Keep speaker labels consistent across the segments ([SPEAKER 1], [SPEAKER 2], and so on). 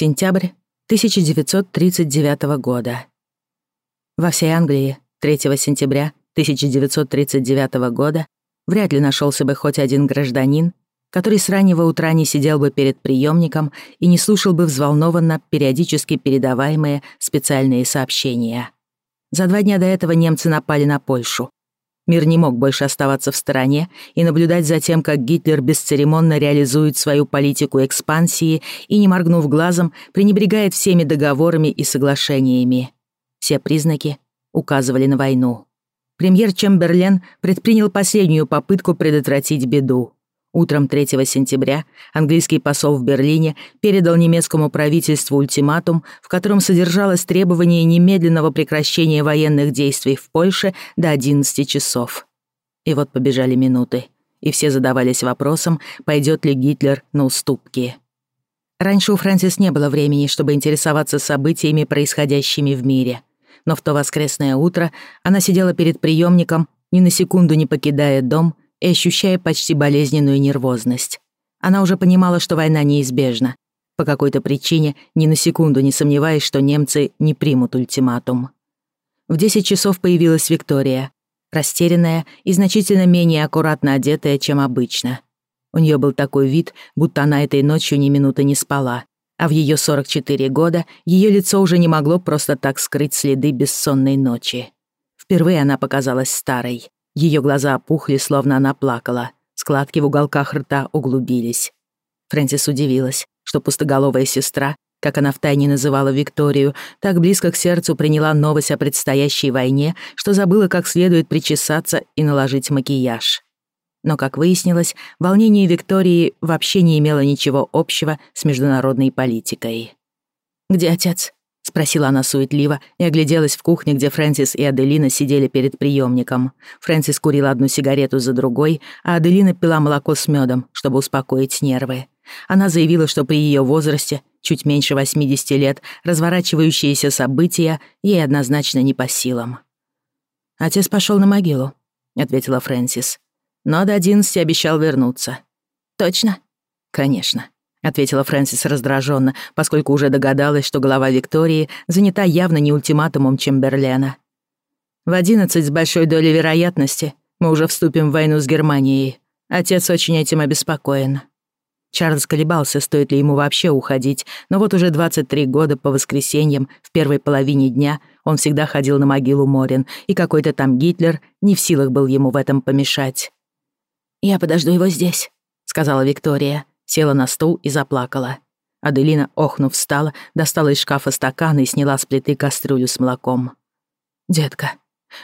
[SPEAKER 1] Сентябрь 1939 года. Во всей Англии 3 сентября 1939 года вряд ли нашелся бы хоть один гражданин, который с раннего утра не сидел бы перед приемником и не слушал бы взволнованно периодически передаваемые специальные сообщения. За два дня до этого немцы напали на Польшу, Мир не мог больше оставаться в стороне и наблюдать за тем, как Гитлер бесцеремонно реализует свою политику экспансии и, не моргнув глазом, пренебрегает всеми договорами и соглашениями. Все признаки указывали на войну. Премьер Чемберлен предпринял последнюю попытку предотвратить беду. Утром 3 сентября английский посол в Берлине передал немецкому правительству ультиматум, в котором содержалось требование немедленного прекращения военных действий в Польше до 11 часов. И вот побежали минуты, и все задавались вопросом, пойдет ли Гитлер на уступки. Раньше у Фрэнсис не было времени, чтобы интересоваться событиями, происходящими в мире. Но в то воскресное утро она сидела перед приемником, ни на секунду не покидая дом — и ощущая почти болезненную нервозность. Она уже понимала, что война неизбежна. По какой-то причине, ни на секунду не сомневаясь, что немцы не примут ультиматум. В 10 часов появилась Виктория, растерянная и значительно менее аккуратно одетая, чем обычно. У нее был такой вид, будто она этой ночью ни минуты не спала, а в ее 44 года ее лицо уже не могло просто так скрыть следы бессонной ночи. Впервые она показалась старой. Ее глаза опухли, словно она плакала. Складки в уголках рта углубились. Фрэнсис удивилась, что пустоголовая сестра, как она втайне называла Викторию, так близко к сердцу приняла новость о предстоящей войне, что забыла как следует причесаться и наложить макияж. Но, как выяснилось, волнение Виктории вообще не имело ничего общего с международной политикой. «Где отец?» спросила она суетливо и огляделась в кухне, где Фрэнсис и Аделина сидели перед приемником. Фрэнсис курила одну сигарету за другой, а Аделина пила молоко с медом, чтобы успокоить нервы. Она заявила, что при ее возрасте, чуть меньше 80 лет, разворачивающиеся события ей однозначно не по силам. «Отец пошел на могилу», — ответила Фрэнсис. «Но до 11 обещал вернуться». «Точно?» «Конечно». — ответила Фрэнсис раздраженно, поскольку уже догадалась, что голова Виктории занята явно не ультиматумом Чемберлена. «В одиннадцать с большой долей вероятности мы уже вступим в войну с Германией. Отец очень этим обеспокоен». Чарльз колебался, стоит ли ему вообще уходить, но вот уже 23 года по воскресеньям в первой половине дня он всегда ходил на могилу Морин, и какой-то там Гитлер не в силах был ему в этом помешать. «Я подожду его здесь», — сказала Виктория села на стул и заплакала. Аделина, охнув, встала, достала из шкафа стакан и сняла с плиты кастрюлю с молоком. «Детка,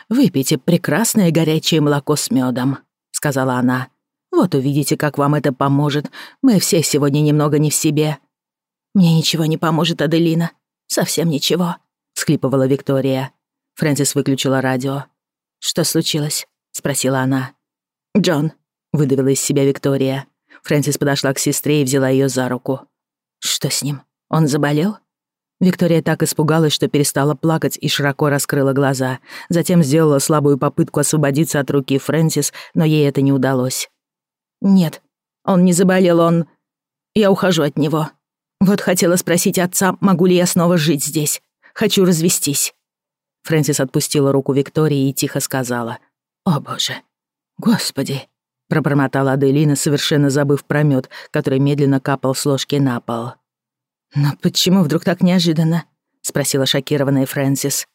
[SPEAKER 1] выпейте прекрасное горячее молоко с медом, сказала она. «Вот увидите, как вам это поможет. Мы все сегодня немного не в себе». «Мне ничего не поможет, Аделина. Совсем ничего», — схлипывала Виктория. Фрэнсис выключила радио. «Что случилось?» — спросила она. «Джон», — выдавила из себя Виктория. Фрэнсис подошла к сестре и взяла ее за руку. «Что с ним? Он заболел?» Виктория так испугалась, что перестала плакать и широко раскрыла глаза. Затем сделала слабую попытку освободиться от руки Фрэнсис, но ей это не удалось. «Нет, он не заболел, он... Я ухожу от него. Вот хотела спросить отца, могу ли я снова жить здесь. Хочу развестись». Фрэнсис отпустила руку Виктории и тихо сказала. «О, боже. Господи» пробормотала Аделина, совершенно забыв про мёд, который медленно капал с ложки на пол. «Но почему вдруг так неожиданно?» — спросила шокированная Фрэнсис.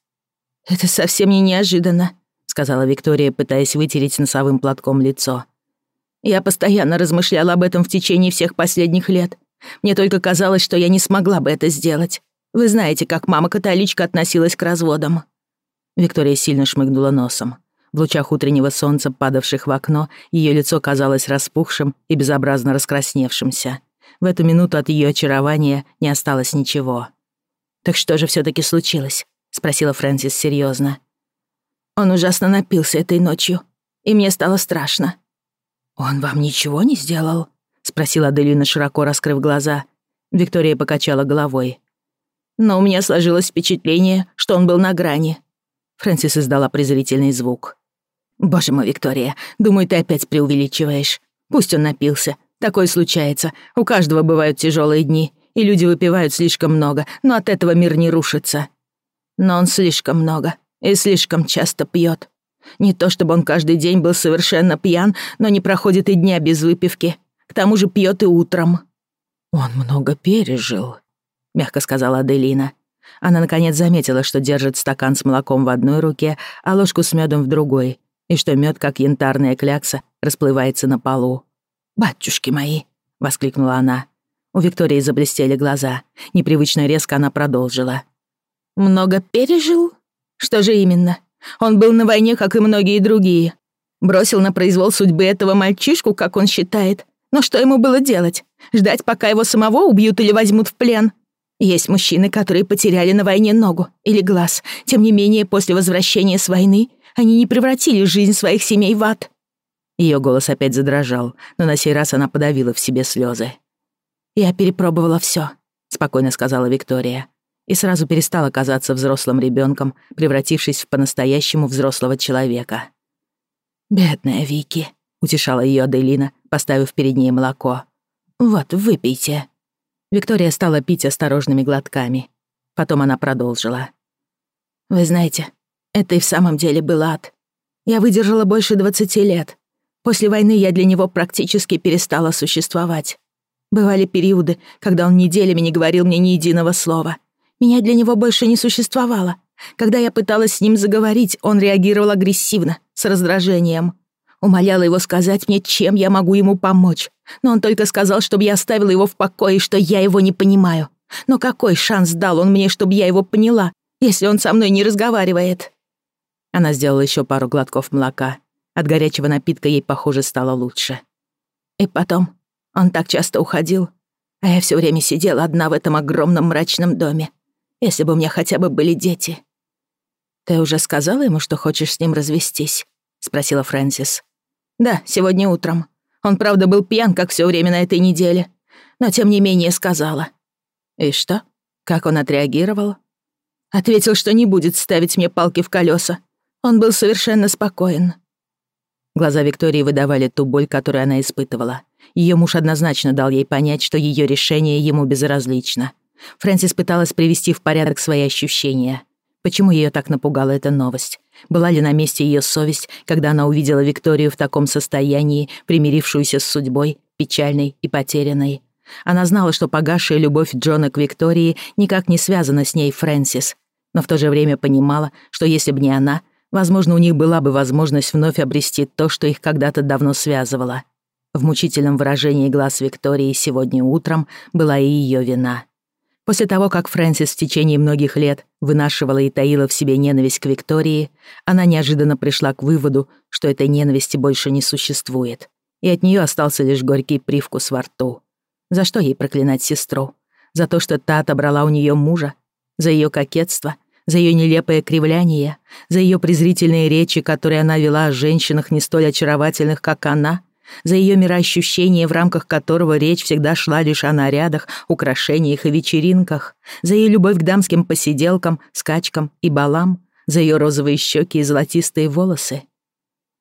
[SPEAKER 1] «Это совсем не неожиданно», — сказала Виктория, пытаясь вытереть носовым платком лицо. «Я постоянно размышляла об этом в течение всех последних лет. Мне только казалось, что я не смогла бы это сделать. Вы знаете, как мама-католичка относилась к разводам». Виктория сильно шмыгнула носом. В лучах утреннего солнца, падавших в окно, ее лицо казалось распухшим и безобразно раскрасневшимся. В эту минуту от ее очарования не осталось ничего. «Так что же все таки случилось?» — спросила Фрэнсис серьезно. «Он ужасно напился этой ночью, и мне стало страшно». «Он вам ничего не сделал?» — спросила Аделина, широко раскрыв глаза. Виктория покачала головой. «Но у меня сложилось впечатление, что он был на грани». Фрэнсис издала презрительный звук. «Боже мой, Виктория, думаю, ты опять преувеличиваешь. Пусть он напился. Такое случается. У каждого бывают тяжелые дни, и люди выпивают слишком много, но от этого мир не рушится. Но он слишком много и слишком часто пьет. Не то чтобы он каждый день был совершенно пьян, но не проходит и дня без выпивки. К тому же пьет и утром». «Он много пережил», — мягко сказала Аделина. Она, наконец, заметила, что держит стакан с молоком в одной руке, а ложку с медом в другой — и что мед, как янтарная клякса, расплывается на полу. «Батюшки мои!» — воскликнула она. У Виктории заблестели глаза. Непривычно резко она продолжила. «Много пережил? Что же именно? Он был на войне, как и многие другие. Бросил на произвол судьбы этого мальчишку, как он считает. Но что ему было делать? Ждать, пока его самого убьют или возьмут в плен? Есть мужчины, которые потеряли на войне ногу или глаз. Тем не менее, после возвращения с войны они не превратили жизнь своих семей в ад!» Ее голос опять задрожал, но на сей раз она подавила в себе слезы. «Я перепробовала все, спокойно сказала Виктория. И сразу перестала казаться взрослым ребенком, превратившись в по-настоящему взрослого человека. «Бедная Вики», — утешала ее Аделина, поставив перед ней молоко. «Вот, выпейте». Виктория стала пить осторожными глотками. Потом она продолжила. «Вы знаете, это и в самом деле был ад. Я выдержала больше 20 лет. После войны я для него практически перестала существовать. Бывали периоды, когда он неделями не говорил мне ни единого слова. Меня для него больше не существовало. Когда я пыталась с ним заговорить, он реагировал агрессивно, с раздражением. Умоляла его сказать мне, чем я могу ему помочь. Но он только сказал, чтобы я оставила его в покое и что я его не понимаю. Но какой шанс дал он мне, чтобы я его поняла, если он со мной не разговаривает? Она сделала еще пару глотков молока. От горячего напитка ей, похоже, стало лучше. И потом, он так часто уходил, а я все время сидела одна в этом огромном мрачном доме. Если бы у меня хотя бы были дети. «Ты уже сказала ему, что хочешь с ним развестись?» — спросила Фрэнсис. «Да, сегодня утром. Он, правда, был пьян, как все время на этой неделе. Но, тем не менее, сказала». «И что? Как он отреагировал?» «Ответил, что не будет ставить мне палки в колеса, он был совершенно спокоен. Глаза Виктории выдавали ту боль, которую она испытывала. Ее муж однозначно дал ей понять, что ее решение ему безразлично. Фрэнсис пыталась привести в порядок свои ощущения. Почему ее так напугала эта новость? Была ли на месте ее совесть, когда она увидела Викторию в таком состоянии, примирившуюся с судьбой, печальной и потерянной? Она знала, что погасшая любовь Джона к Виктории никак не связана с ней Фрэнсис, но в то же время понимала, что если бы не она, возможно, у них была бы возможность вновь обрести то, что их когда-то давно связывало. В мучительном выражении глаз Виктории сегодня утром была и ее вина. После того, как Фрэнсис в течение многих лет вынашивала и таила в себе ненависть к Виктории, она неожиданно пришла к выводу, что этой ненависти больше не существует, и от нее остался лишь горький привкус во рту. За что ей проклинать сестру? За то, что та отобрала у нее мужа? За ее кокетство — за ее нелепое кривляние, за ее презрительные речи, которые она вела о женщинах не столь очаровательных, как она, за ее мироощущение, в рамках которого речь всегда шла лишь о нарядах, украшениях и вечеринках, за ее любовь к дамским посиделкам, скачкам и балам, за ее розовые щеки и золотистые волосы.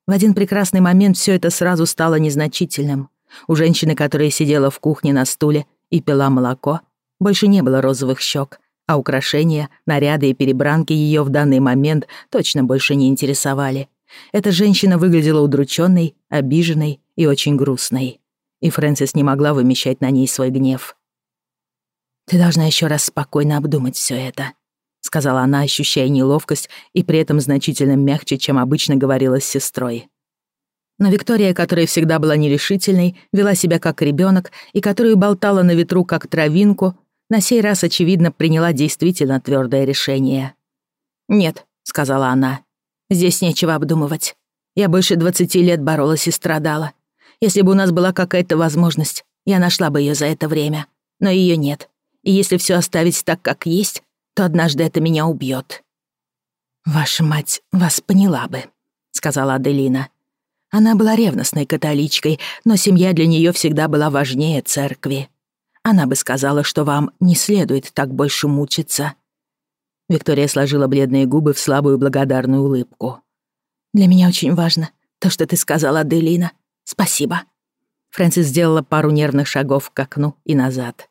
[SPEAKER 1] В один прекрасный момент все это сразу стало незначительным. У женщины, которая сидела в кухне на стуле и пила молоко, больше не было розовых щек, а украшения, наряды и перебранки ее в данный момент точно больше не интересовали. Эта женщина выглядела удрученной, обиженной и очень грустной. И Фрэнсис не могла вымещать на ней свой гнев. «Ты должна еще раз спокойно обдумать все это», — сказала она, ощущая неловкость и при этом значительно мягче, чем обычно говорила с сестрой. Но Виктория, которая всегда была нерешительной, вела себя как ребенок и которую болтала на ветру как травинку, на сей раз, очевидно, приняла действительно твердое решение. «Нет», — сказала она, — «здесь нечего обдумывать. Я больше двадцати лет боролась и страдала. Если бы у нас была какая-то возможность, я нашла бы ее за это время. Но ее нет. И если все оставить так, как есть, то однажды это меня убьет. «Ваша мать вас поняла бы», — сказала Аделина. Она была ревностной католичкой, но семья для нее всегда была важнее церкви она бы сказала, что вам не следует так больше мучиться». Виктория сложила бледные губы в слабую благодарную улыбку. «Для меня очень важно то, что ты сказала, Делина. Спасибо». Фрэнсис сделала пару нервных шагов к окну и назад.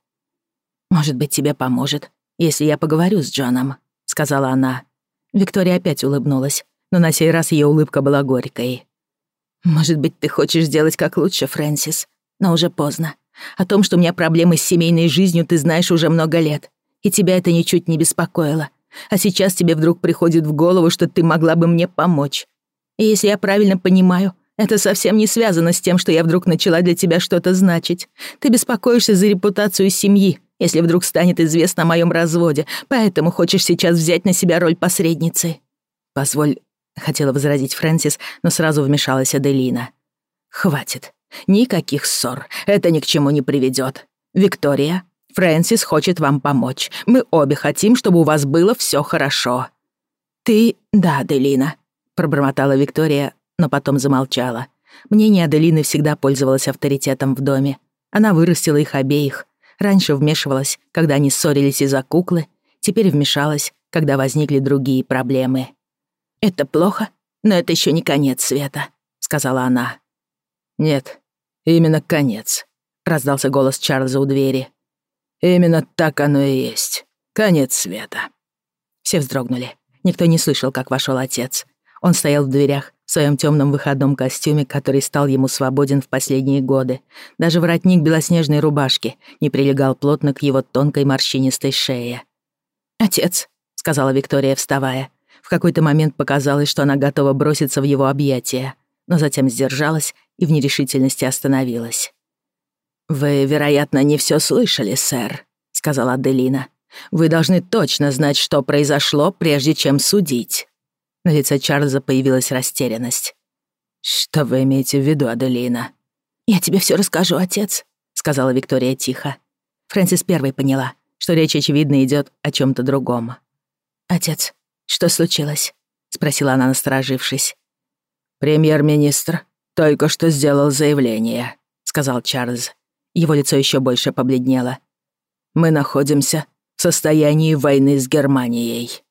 [SPEAKER 1] «Может быть, тебе поможет, если я поговорю с Джоном», — сказала она. Виктория опять улыбнулась, но на сей раз ее улыбка была горькой. «Может быть, ты хочешь сделать как лучше, Фрэнсис, но уже поздно. О том, что у меня проблемы с семейной жизнью, ты знаешь уже много лет. И тебя это ничуть не беспокоило. А сейчас тебе вдруг приходит в голову, что ты могла бы мне помочь. И если я правильно понимаю, это совсем не связано с тем, что я вдруг начала для тебя что-то значить. Ты беспокоишься за репутацию семьи, если вдруг станет известно о моем разводе, поэтому хочешь сейчас взять на себя роль посредницы». «Позволь», — хотела возразить Фрэнсис, но сразу вмешалась Аделина. «Хватит. Никаких ссор. Это ни к чему не приведет. Виктория, Фрэнсис хочет вам помочь. Мы обе хотим, чтобы у вас было все хорошо». «Ты... да, Делина», — пробормотала Виктория, но потом замолчала. Мнение Аделины всегда пользовалось авторитетом в доме. Она вырастила их обеих. Раньше вмешивалась, когда они ссорились из-за куклы, теперь вмешалась, когда возникли другие проблемы. «Это плохо, но это еще не конец света», — сказала она. «Нет, именно конец», — раздался голос Чарльза у двери. «Именно так оно и есть. Конец света». Все вздрогнули. Никто не слышал, как вошел отец. Он стоял в дверях в своем темном выходном костюме, который стал ему свободен в последние годы. Даже воротник белоснежной рубашки не прилегал плотно к его тонкой морщинистой шее. «Отец», — сказала Виктория, вставая. В какой-то момент показалось, что она готова броситься в его объятия, но затем сдержалась и в нерешительности остановилась. «Вы, вероятно, не все слышали, сэр», — сказала Аделина. «Вы должны точно знать, что произошло, прежде чем судить». На лице Чарльза появилась растерянность. «Что вы имеете в виду, Аделина?» «Я тебе все расскажу, отец», — сказала Виктория тихо. Фрэнсис первой поняла, что речь, очевидно, идет о чем то другом. «Отец, что случилось?» — спросила она, насторожившись. «Премьер-министр «Только что сделал заявление», — сказал Чарльз. Его лицо еще больше побледнело. «Мы находимся в состоянии войны с Германией».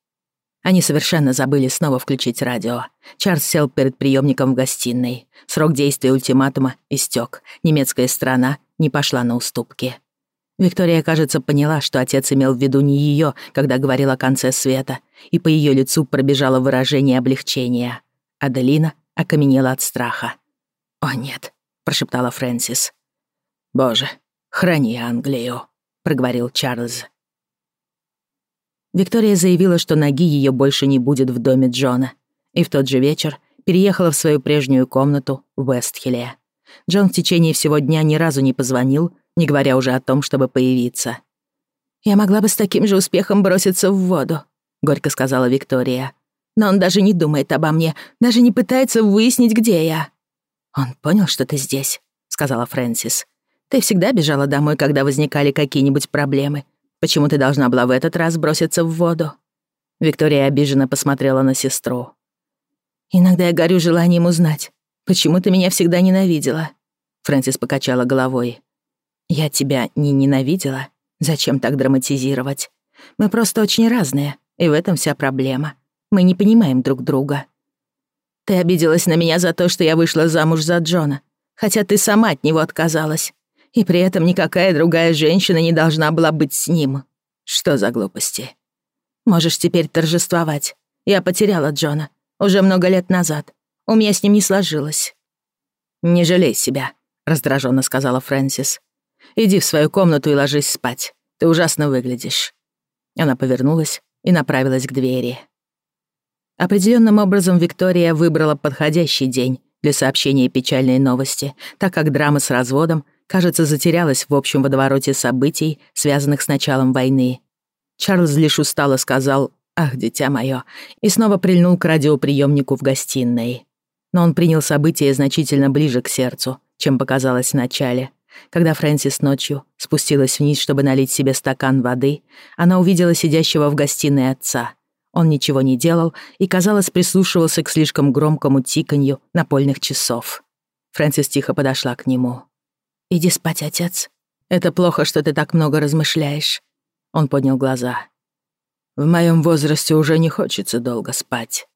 [SPEAKER 1] Они совершенно забыли снова включить радио. Чарльз сел перед приемником в гостиной. Срок действия ультиматума истек. Немецкая страна не пошла на уступки. Виктория, кажется, поняла, что отец имел в виду не ее, когда говорил о конце света, и по ее лицу пробежало выражение облегчения. Аделина окаменела от страха. «О, нет», — прошептала Фрэнсис. «Боже, храни Англию», — проговорил Чарльз. Виктория заявила, что ноги ее больше не будет в доме Джона, и в тот же вечер переехала в свою прежнюю комнату в Вестхилле. Джон в течение всего дня ни разу не позвонил, не говоря уже о том, чтобы появиться. «Я могла бы с таким же успехом броситься в воду», — горько сказала Виктория. «Но он даже не думает обо мне, даже не пытается выяснить, где я». «Он понял, что ты здесь», — сказала Фрэнсис. «Ты всегда бежала домой, когда возникали какие-нибудь проблемы. Почему ты должна была в этот раз броситься в воду?» Виктория обиженно посмотрела на сестру. «Иногда я горю желанием узнать, почему ты меня всегда ненавидела?» Фрэнсис покачала головой. «Я тебя не ненавидела? Зачем так драматизировать? Мы просто очень разные, и в этом вся проблема. Мы не понимаем друг друга. Ты обиделась на меня за то, что я вышла замуж за Джона, хотя ты сама от него отказалась. И при этом никакая другая женщина не должна была быть с ним. Что за глупости? Можешь теперь торжествовать. Я потеряла Джона. Уже много лет назад. У меня с ним не сложилось. «Не жалей себя», — раздраженно сказала Фрэнсис. «Иди в свою комнату и ложись спать. Ты ужасно выглядишь». Она повернулась и направилась к двери. Определенным образом Виктория выбрала подходящий день для сообщения печальной новости, так как драма с разводом, кажется, затерялась в общем водовороте событий, связанных с началом войны. Чарльз лишь устало сказал «Ах, дитя мое!» и снова прильнул к радиоприемнику в гостиной. Но он принял события значительно ближе к сердцу, чем показалось вначале. Когда Фрэнсис ночью спустилась вниз, чтобы налить себе стакан воды, она увидела сидящего в гостиной отца — он ничего не делал и, казалось, прислушивался к слишком громкому тиканью напольных часов. Фрэнсис тихо подошла к нему. «Иди спать, отец. Это плохо, что ты так много размышляешь». Он поднял глаза. «В моем возрасте уже не хочется долго спать.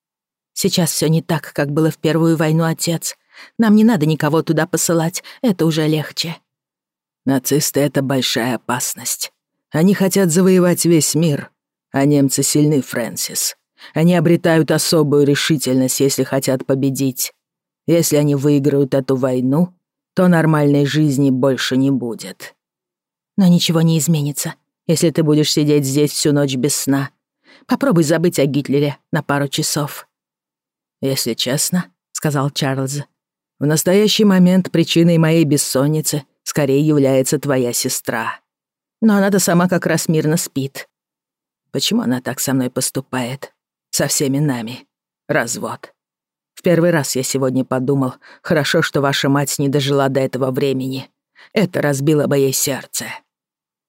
[SPEAKER 1] Сейчас все не так, как было в первую войну, отец. Нам не надо никого туда посылать, это уже легче». «Нацисты — это большая опасность.
[SPEAKER 2] Они хотят завоевать весь мир, а немцы сильны, Фрэнсис. Они обретают особую решительность, если хотят победить. Если они выиграют эту войну, то нормальной жизни больше не будет.
[SPEAKER 1] Но ничего не изменится, если ты будешь сидеть здесь всю ночь без сна. Попробуй забыть о Гитлере на пару часов.
[SPEAKER 2] Если честно, сказал Чарльз, в настоящий момент причиной моей бессонницы скорее является твоя сестра.
[SPEAKER 1] Но она-то сама как раз мирно спит.
[SPEAKER 2] Почему она так со мной поступает? Со всеми нами. Развод. В первый раз я сегодня подумал, хорошо, что ваша мать не дожила до этого времени. Это разбило бы ей сердце.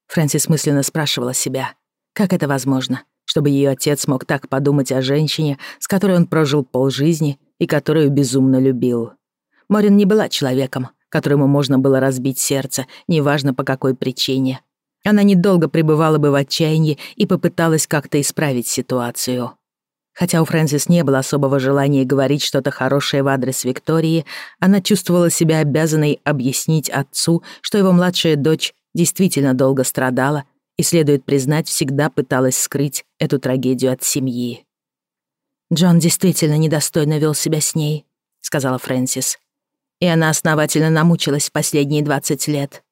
[SPEAKER 1] Фрэнсис мысленно спрашивала себя, как это возможно, чтобы ее отец мог так подумать о женщине, с которой он прожил полжизни и которую безумно любил. Морин не была человеком, которому можно было разбить сердце, неважно по какой причине — она недолго пребывала бы в отчаянии и попыталась как-то исправить ситуацию. Хотя у Фрэнсис не было особого желания говорить что-то хорошее в адрес Виктории, она чувствовала себя обязанной объяснить отцу, что его младшая дочь действительно долго страдала и, следует признать, всегда пыталась скрыть эту трагедию от семьи. «Джон действительно недостойно вел себя с ней», — сказала Фрэнсис. «И она основательно намучилась последние 20 лет.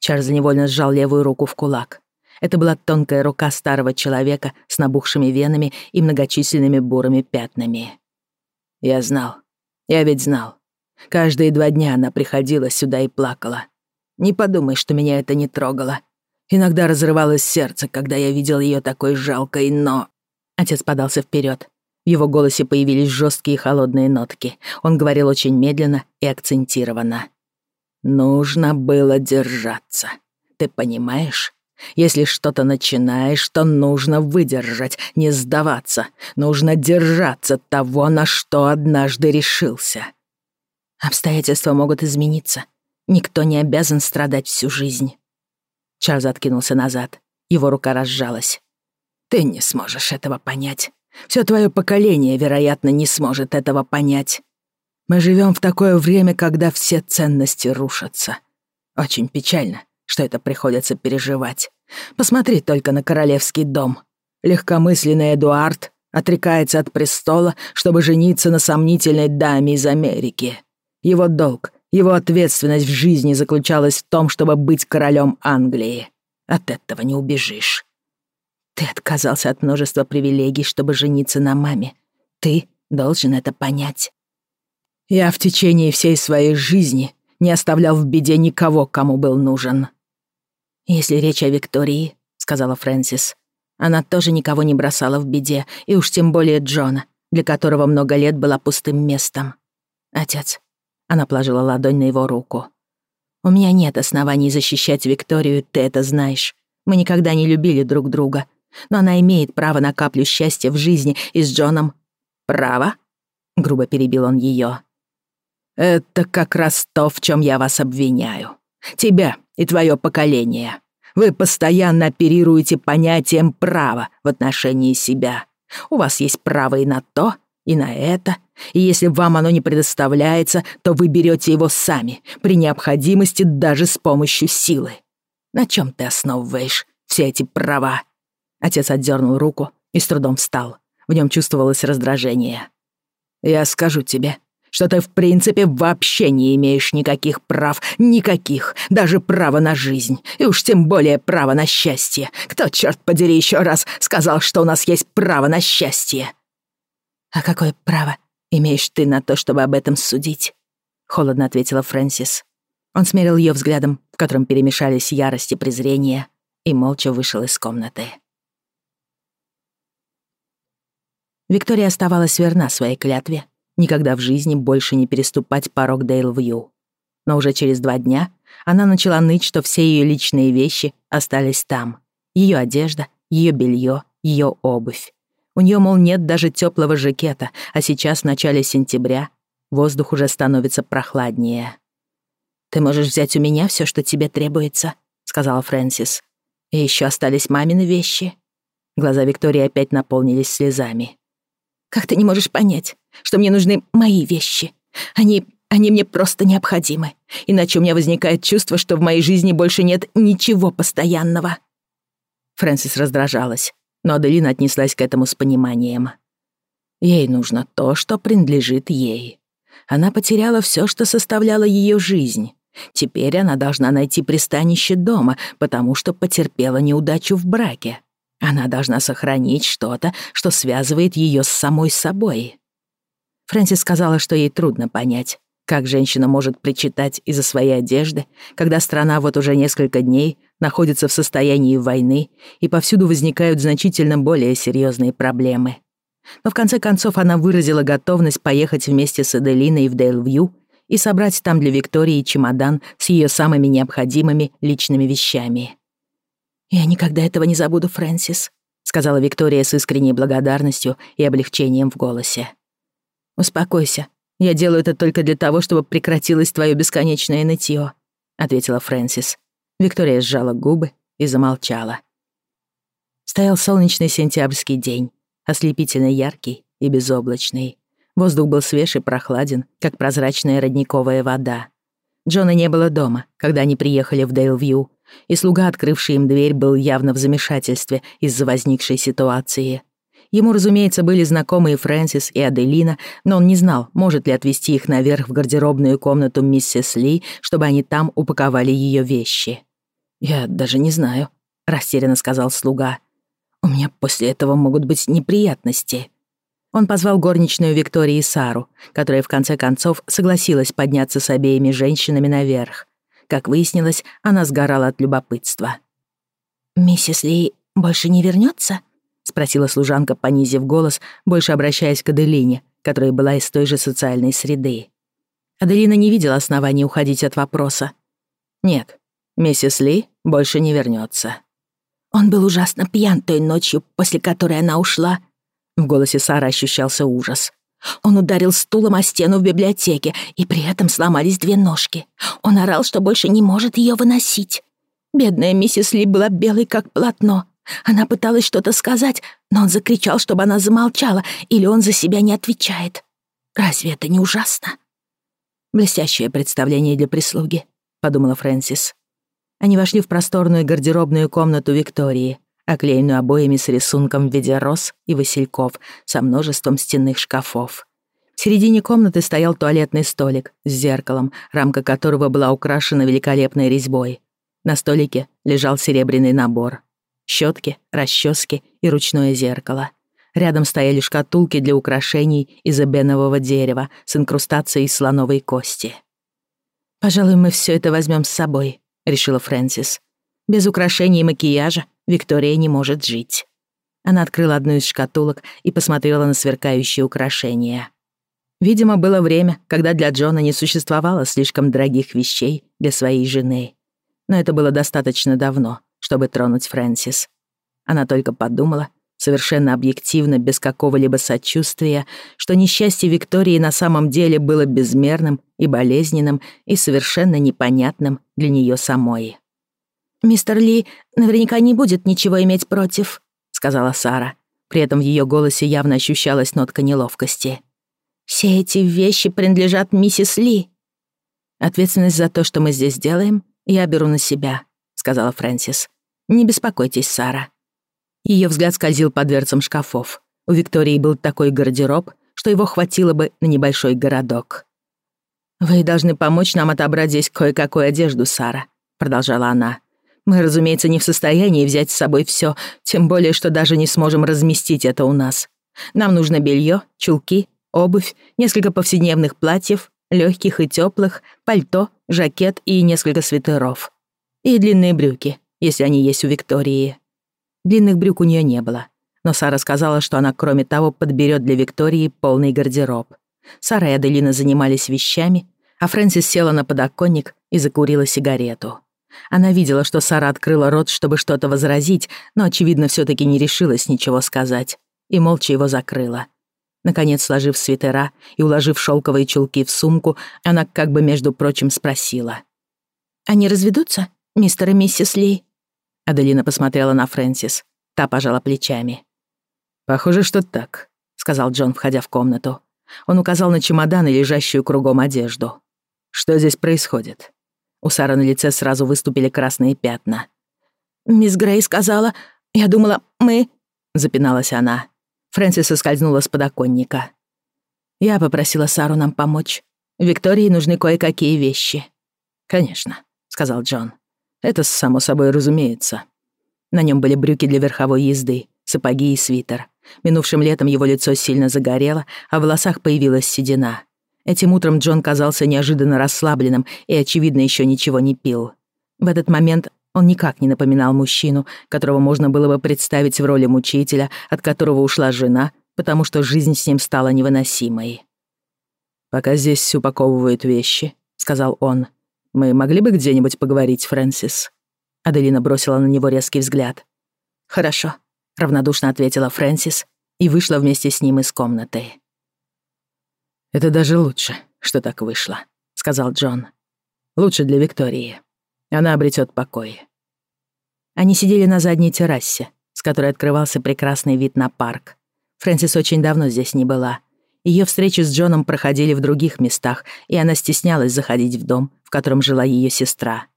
[SPEAKER 1] Чарльз невольно сжал левую руку в кулак. Это была тонкая рука старого человека с набухшими венами и многочисленными бурыми пятнами.
[SPEAKER 2] «Я знал. Я ведь знал. Каждые два дня она приходила сюда и плакала. Не подумай, что меня это не трогало. Иногда разрывалось сердце, когда я видел ее такой жалкой, но...»
[SPEAKER 1] Отец подался вперед. В его голосе появились жесткие холодные нотки. Он говорил очень медленно и акцентированно.
[SPEAKER 2] Нужно было держаться. Ты понимаешь? Если что-то начинаешь, то нужно выдержать, не сдаваться. Нужно держаться того, на что однажды решился.
[SPEAKER 1] Обстоятельства могут измениться. Никто не обязан страдать всю жизнь. Чарльз откинулся назад. Его рука разжалась.
[SPEAKER 2] Ты не сможешь этого понять. Все твое поколение, вероятно, не сможет этого понять. Мы живем в такое время, когда все ценности рушатся. Очень печально, что это приходится переживать. Посмотри только на королевский дом. Легкомысленный Эдуард отрекается от престола, чтобы жениться на сомнительной даме из Америки. Его долг, его ответственность в жизни заключалась в том, чтобы быть королем Англии. От этого не убежишь.
[SPEAKER 1] Ты отказался от множества привилегий, чтобы жениться на маме. Ты должен это понять.
[SPEAKER 2] Я в течение всей своей жизни не оставлял в беде никого, кому был нужен.
[SPEAKER 1] «Если речь о Виктории», — сказала Фрэнсис, — «она тоже никого не бросала в беде, и уж тем более Джона, для которого много лет была пустым местом. Отец». Она положила ладонь на его руку. «У меня нет оснований защищать Викторию, ты это знаешь. Мы никогда не любили друг друга, но она имеет право на каплю счастья в жизни и с Джоном...» «Право?» — грубо перебил он её.
[SPEAKER 2] Это как раз то, в чем я вас обвиняю. Тебя и твое поколение. Вы постоянно оперируете понятием права в отношении себя. У вас есть право и на то, и на это, и если вам оно не предоставляется, то вы берете его сами, при необходимости даже с помощью силы. На чем ты основываешь все эти права?» Отец отдернул руку и с трудом встал. В нем чувствовалось раздражение. «Я скажу тебе, что ты в принципе вообще не имеешь никаких прав, никаких, даже права на жизнь, и уж тем более права на счастье. Кто, черт подери, еще раз сказал, что у нас есть право на счастье?»
[SPEAKER 1] «А какое право имеешь ты на то, чтобы об этом судить?» — холодно ответила Фрэнсис. Он смерил ее взглядом, в котором перемешались ярость и презрение, и молча вышел из комнаты. Виктория оставалась верна своей клятве никогда в жизни больше не переступать порог Дейл-Вью. Но уже через два дня она начала ныть, что все ее личные вещи остались там. Ее одежда, ее белье, ее обувь. У нее, мол, нет даже теплого жакета, а сейчас, в начале сентября, воздух уже становится прохладнее. «Ты можешь взять у меня все, что тебе требуется», — сказала Фрэнсис. «И еще остались мамины вещи». Глаза Виктории опять наполнились слезами. Как ты не можешь понять, что мне нужны мои вещи? Они... они мне просто необходимы. Иначе у меня возникает чувство, что в моей жизни больше нет ничего постоянного». Фрэнсис раздражалась, но Аделина отнеслась к этому с пониманием. Ей нужно то, что принадлежит ей. Она потеряла все, что составляло ее жизнь. Теперь она должна найти пристанище дома, потому что потерпела неудачу в браке. Она должна сохранить что-то, что связывает ее с самой собой. Фрэнсис сказала, что ей трудно понять, как женщина может причитать из-за своей одежды, когда страна вот уже несколько дней находится в состоянии войны и повсюду возникают значительно более серьезные проблемы. Но в конце концов она выразила готовность поехать вместе с Эделиной в Дейлвью и собрать там для Виктории чемодан с ее самыми необходимыми личными вещами. «Я никогда этого не забуду, Фрэнсис», — сказала Виктория с искренней благодарностью и облегчением в голосе. «Успокойся. Я делаю это только для того, чтобы прекратилось твое бесконечное нытье», — ответила Фрэнсис. Виктория сжала губы и замолчала. Стоял солнечный сентябрьский день, ослепительно яркий и безоблачный. Воздух был свеж и прохладен, как прозрачная родниковая вода. Джона не было дома, когда они приехали в Дейлвью, и слуга, открывший им дверь, был явно в замешательстве из-за возникшей ситуации. Ему, разумеется, были знакомы и Фрэнсис, и Аделина, но он не знал, может ли отвезти их наверх в гардеробную комнату миссис Ли, чтобы они там упаковали ее вещи. «Я даже не знаю», — растерянно сказал слуга. «У меня после этого могут быть неприятности». Он позвал горничную Викторию и Сару, которая в конце концов согласилась подняться с обеими женщинами наверх. Как выяснилось, она сгорала от любопытства.
[SPEAKER 3] «Миссис Ли больше не вернется? спросила служанка, понизив голос, больше обращаясь к Аделине, которая была из той же социальной среды.
[SPEAKER 1] Аделина не видела оснований уходить от вопроса. «Нет, миссис Ли больше не вернется.
[SPEAKER 3] «Он был ужасно пьян той ночью, после которой она ушла», — в голосе Сары ощущался ужас. Он ударил стулом о стену в библиотеке, и при этом сломались две ножки. Он орал, что больше не может ее выносить. Бедная миссис Ли была белой, как полотно. Она пыталась что-то сказать, но он закричал, чтобы она замолчала, или он за себя не отвечает. Разве это не ужасно?
[SPEAKER 1] «Блестящее представление для прислуги», — подумала Фрэнсис. Они вошли в просторную гардеробную комнату Виктории оклеенную обоями с рисунком в виде роз и васильков со множеством стенных шкафов. В середине комнаты стоял туалетный столик с зеркалом, рамка которого была украшена великолепной резьбой. На столике лежал серебряный набор. Щетки, расчески и ручное зеркало. Рядом стояли шкатулки для украшений из эбенового дерева с инкрустацией слоновой кости. «Пожалуй, мы все это возьмем с собой», — решила Фрэнсис. «Без украшений и макияжа Виктория не может жить. Она открыла одну из шкатулок и посмотрела на сверкающие украшения. Видимо, было время, когда для Джона не существовало слишком дорогих вещей для своей жены. Но это было достаточно давно, чтобы тронуть Фрэнсис. Она только подумала, совершенно объективно, без какого-либо сочувствия, что несчастье Виктории на самом деле было безмерным и болезненным и совершенно непонятным для нее самой.
[SPEAKER 3] «Мистер Ли наверняка не будет ничего иметь против», — сказала Сара. При этом в ее голосе явно ощущалась нотка неловкости. «Все эти вещи принадлежат миссис Ли».
[SPEAKER 1] «Ответственность за то, что мы здесь делаем, я беру на себя», — сказала Фрэнсис. «Не беспокойтесь, Сара». Ее взгляд скользил по дверцам шкафов. У Виктории был такой гардероб, что его хватило бы на небольшой городок. «Вы должны помочь нам отобрать здесь кое-какую одежду, Сара», — продолжала она. Мы, разумеется, не в состоянии взять с собой все, тем более, что даже не сможем разместить это у нас. Нам нужно белье, чулки, обувь, несколько повседневных платьев, легких и теплых, пальто, жакет и несколько свитеров. И длинные брюки, если они есть у Виктории. Длинных брюк у нее не было. Но Сара сказала, что она, кроме того, подберет для Виктории полный гардероб. Сара и Аделина занимались вещами, а Фрэнсис села на подоконник и закурила сигарету. Она видела, что Сара открыла рот, чтобы что-то возразить, но, очевидно, все таки не решилась ничего сказать и молча его закрыла. Наконец, сложив свитера и уложив шелковые чулки в сумку, она как бы, между прочим, спросила.
[SPEAKER 3] «Они разведутся, мистер и миссис Ли?»
[SPEAKER 1] Аделина посмотрела на Фрэнсис. Та пожала плечами.
[SPEAKER 2] «Похоже, что так», — сказал Джон, входя в комнату. Он указал на чемодан и лежащую кругом одежду. «Что здесь происходит?» У Сары на лице сразу выступили красные пятна.
[SPEAKER 3] «Мисс Грей сказала... Я думала, мы...»
[SPEAKER 1] — запиналась она. Фрэнсис соскользнула с подоконника. «Я попросила Сару нам помочь. Виктории нужны кое-какие вещи». «Конечно», — сказал Джон. «Это само собой разумеется». На нем были брюки для верховой езды, сапоги и свитер. Минувшим летом его лицо сильно загорело, а в волосах появилась седина. Этим утром Джон казался неожиданно расслабленным и, очевидно, еще ничего не пил. В этот момент он никак не напоминал мужчину, которого можно было бы представить в роли мучителя, от которого ушла жена, потому что жизнь с ним стала невыносимой. «Пока здесь упаковывают вещи», — сказал он. «Мы могли бы где-нибудь поговорить, Фрэнсис?» Аделина бросила на него резкий взгляд. «Хорошо», — равнодушно ответила Фрэнсис и вышла вместе с ним из комнаты. «Это даже лучше, что так вышло», — сказал Джон. «Лучше для Виктории. Она обретет покой». Они сидели на задней террасе, с которой открывался прекрасный вид на парк. Фрэнсис очень давно здесь не была. Ее встречи с Джоном проходили в других местах, и она стеснялась заходить в дом, в котором жила ее сестра.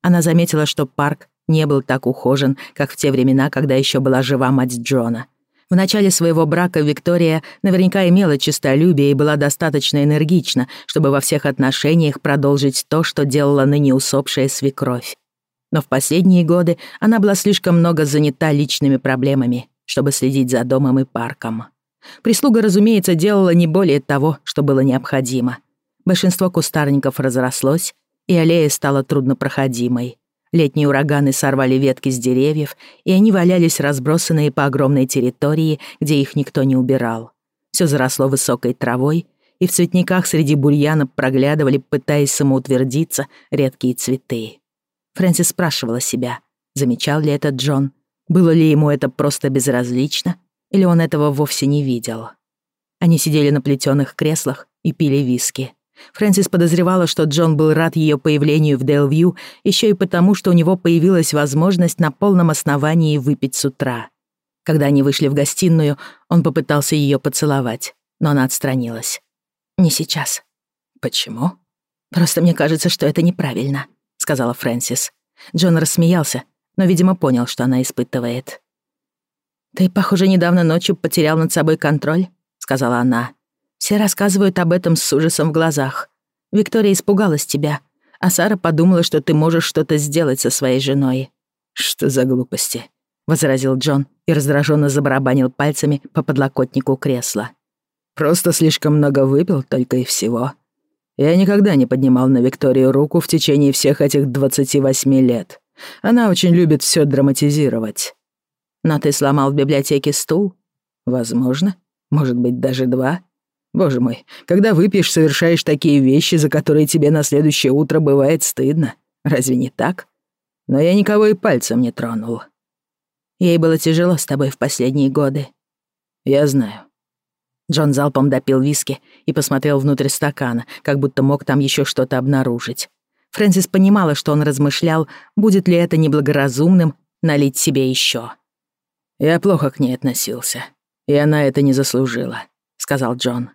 [SPEAKER 1] Она заметила, что парк не был так ухожен, как в те времена, когда еще была жива мать Джона — в начале своего брака Виктория наверняка имела честолюбие и была достаточно энергична, чтобы во всех отношениях продолжить то, что делала ныне усопшая свекровь. Но в последние годы она была слишком много занята личными проблемами, чтобы следить за домом и парком. Прислуга, разумеется, делала не более того, что было необходимо. Большинство кустарников разрослось, и аллея стала труднопроходимой. Летние ураганы сорвали ветки с деревьев, и они валялись разбросанные по огромной территории, где их никто не убирал. Все заросло высокой травой, и в цветниках среди бурьяна проглядывали, пытаясь самоутвердиться, редкие цветы. Фрэнсис спрашивала себя, замечал ли это Джон, было ли ему это просто безразлично, или он этого вовсе не видел. Они сидели на плетёных креслах и пили виски. Фрэнсис подозревала, что Джон был рад ее появлению в Делвью еще и потому, что у него появилась возможность на полном основании выпить с утра. Когда они вышли в гостиную, он попытался ее поцеловать, но она отстранилась. «Не сейчас». «Почему?» «Просто мне кажется, что это неправильно», — сказала Фрэнсис. Джон рассмеялся, но, видимо, понял, что она испытывает. «Ты, похоже, недавно ночью потерял над собой контроль», — сказала она. Все рассказывают об этом с ужасом в глазах. Виктория испугалась тебя, а Сара подумала, что ты можешь что-то сделать со своей женой». «Что за глупости?» — возразил Джон и раздраженно забарабанил пальцами по подлокотнику кресла. «Просто слишком много выпил, только и всего. Я никогда не поднимал на Викторию руку в течение всех этих 28 лет. Она очень любит все драматизировать». «Но ты сломал в библиотеке стул?» «Возможно. Может быть, даже два. Боже мой, когда выпьешь, совершаешь такие вещи, за которые тебе на следующее утро бывает стыдно. Разве не так? Но я никого и пальцем не тронул. Ей было тяжело с тобой в последние годы. Я знаю. Джон залпом допил виски и посмотрел внутрь стакана, как будто мог там еще что-то обнаружить. Фрэнсис понимала, что он размышлял, будет ли это неблагоразумным налить себе еще. «Я плохо к ней относился. И она это не заслужила», — сказал Джон.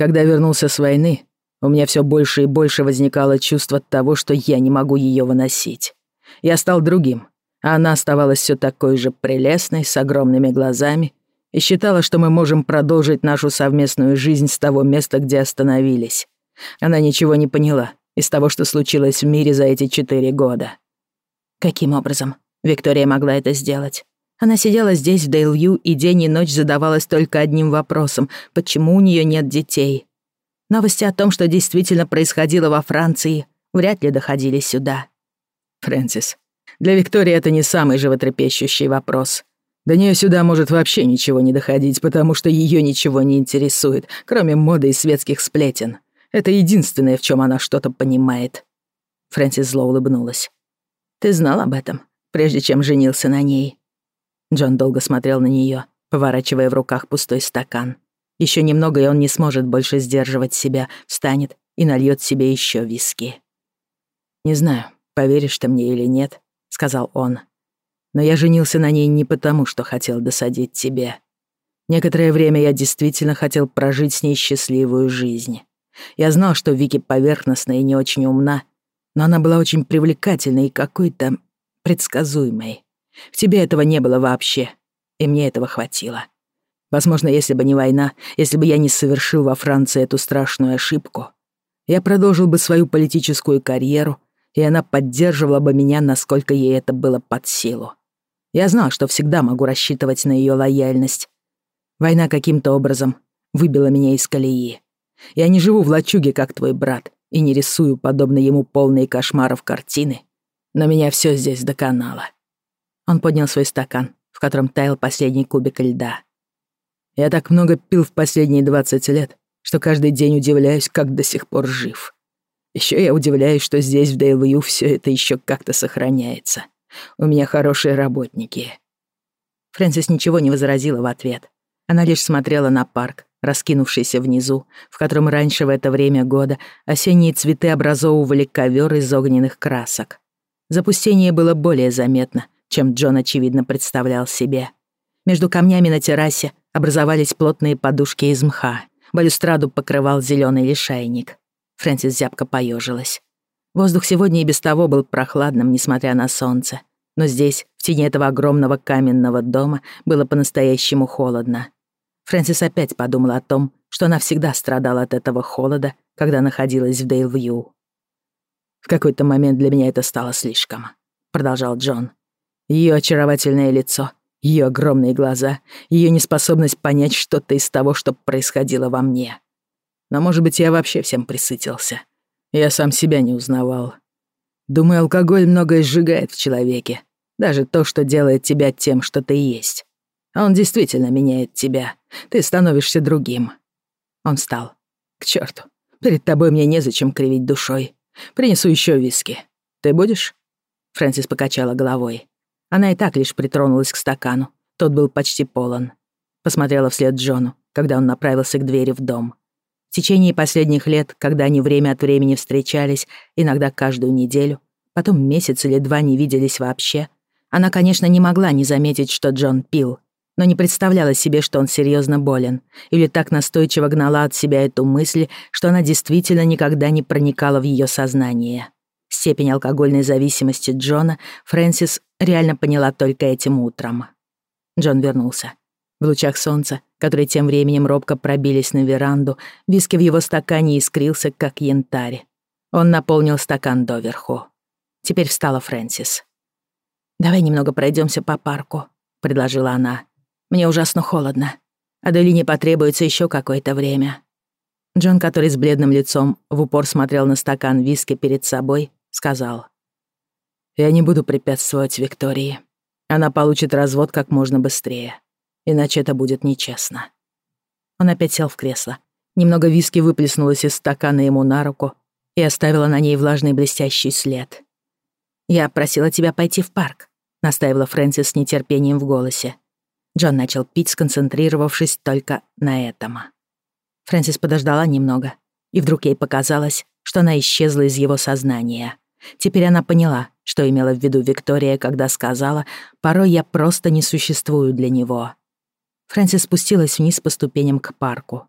[SPEAKER 1] Когда вернулся с войны, у меня все больше и больше возникало чувство того, что я не могу ее выносить. Я стал другим, а она оставалась все такой же прелестной, с огромными глазами, и считала, что мы можем продолжить нашу совместную жизнь с того места, где остановились. Она ничего не поняла из того, что случилось в мире за эти четыре года. Каким образом Виктория могла это сделать? Она сидела здесь, в Дейлью, и день и ночь задавалась только одним вопросом — почему у нее нет детей? Новости о том, что действительно происходило во Франции, вряд ли доходили сюда. Фрэнсис, для Виктории это не самый животрепещущий вопрос. До нее сюда может вообще ничего не доходить, потому что ее ничего не интересует, кроме моды и светских сплетен. Это единственное, в чем она что-то понимает. Фрэнсис зло улыбнулась. «Ты знал об этом, прежде чем женился на ней?» Джон долго смотрел на нее, поворачивая в руках пустой стакан. Еще немного, и он не сможет больше сдерживать себя, встанет и нальет себе еще виски. «Не знаю, поверишь ты мне или нет», — сказал он. «Но я женился на ней не потому, что хотел досадить тебе. Некоторое время я действительно хотел прожить с ней счастливую жизнь. Я знал, что Вики поверхностная и не очень умна, но она была очень привлекательной и какой-то предсказуемой.
[SPEAKER 2] В тебе этого не было вообще, и мне этого хватило. Возможно, если бы не война, если бы я не совершил во Франции эту страшную ошибку, я продолжил бы свою политическую карьеру, и она поддерживала бы меня, насколько ей это было под силу. Я знал, что всегда могу рассчитывать на ее лояльность. Война каким-то образом выбила меня из колеи. Я не живу в лачуге, как твой брат, и не рисую, подобно ему, полные кошмаров картины. Но меня все здесь доконало. Он поднял свой стакан, в котором таял последний кубик льда. «Я так много пил в последние 20 лет, что каждый день удивляюсь, как до сих пор жив. Еще я удивляюсь, что здесь, в Дейлвью, все это еще как-то сохраняется. У меня хорошие работники».
[SPEAKER 1] Фрэнсис ничего не возразила в ответ. Она лишь смотрела на парк, раскинувшийся внизу, в котором раньше в это время года осенние цветы образовывали ковер из огненных красок. Запустение было более заметно — чем Джон, очевидно, представлял себе. Между камнями на террасе образовались плотные подушки из мха. Балюстраду покрывал зеленый лишайник. Фрэнсис зябко поежилась. Воздух сегодня и без того был прохладным, несмотря на солнце. Но здесь, в тени этого огромного каменного дома, было по-настоящему холодно. Фрэнсис опять подумала о том, что она всегда страдала от этого холода, когда находилась в Дейлвью. «В какой-то момент для меня это стало слишком», — продолжал Джон. Ее очаровательное лицо, ее огромные глаза, ее неспособность понять что-то из того, что происходило во мне. Но, может быть, я вообще всем присытился. Я сам себя не узнавал. Думаю, алкоголь многое сжигает в человеке. Даже то, что делает тебя тем, что ты есть. А он действительно меняет тебя. Ты становишься другим. Он встал. К черту. Перед тобой мне незачем кривить душой. Принесу еще виски. Ты будешь? Фрэнсис покачала головой. Она и так лишь притронулась к стакану. Тот был почти полон. Посмотрела вслед Джону, когда он направился к двери в дом. В течение последних лет, когда они время от времени встречались, иногда каждую неделю, потом месяц или два не виделись вообще, она, конечно, не могла не заметить, что Джон пил, но не представляла себе, что он серьезно болен, или так настойчиво гнала от себя эту мысль, что она действительно никогда не проникала в ее сознание. Степень алкогольной зависимости Джона Фрэнсис реально поняла только этим утром. Джон вернулся. В лучах солнца, которые тем временем робко пробились на веранду, виски в его стакане искрился, как янтарь. Он наполнил стакан доверху. Теперь встала Фрэнсис. «Давай немного пройдемся по парку», — предложила она. «Мне ужасно холодно. Аделине потребуется еще какое-то время». Джон, который с бледным лицом в упор смотрел на стакан виски перед собой, сказал. «Я не буду препятствовать Виктории. Она получит развод как можно быстрее, иначе это будет нечестно». Он опять сел в кресло. Немного виски выплеснулось из стакана ему на руку и оставила на ней влажный блестящий след. «Я просила тебя пойти в парк», — настаивала Фрэнсис с нетерпением в голосе. Джон начал пить, сконцентрировавшись только на этом. Фрэнсис подождала немного, и вдруг ей показалось, что она исчезла из его сознания. Теперь она поняла, что имела в виду Виктория, когда сказала «порой я просто не существую для него». Фрэнсис спустилась вниз по ступеням к парку.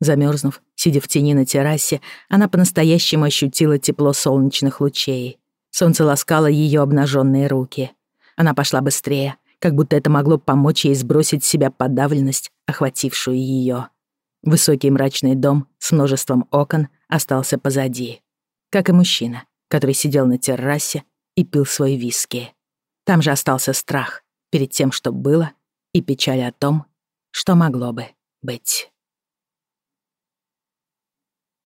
[SPEAKER 1] Замерзнув, сидя в тени на террасе, она по-настоящему ощутила тепло солнечных лучей. Солнце ласкало ее обнаженные руки. Она пошла быстрее, как будто это могло помочь ей сбросить с себя подавленность, охватившую ее. Высокий мрачный дом с множеством окон — остался позади. Как и мужчина, который сидел на террасе и пил свой виски. Там же остался страх перед тем, что было, и печаль о том, что могло бы быть.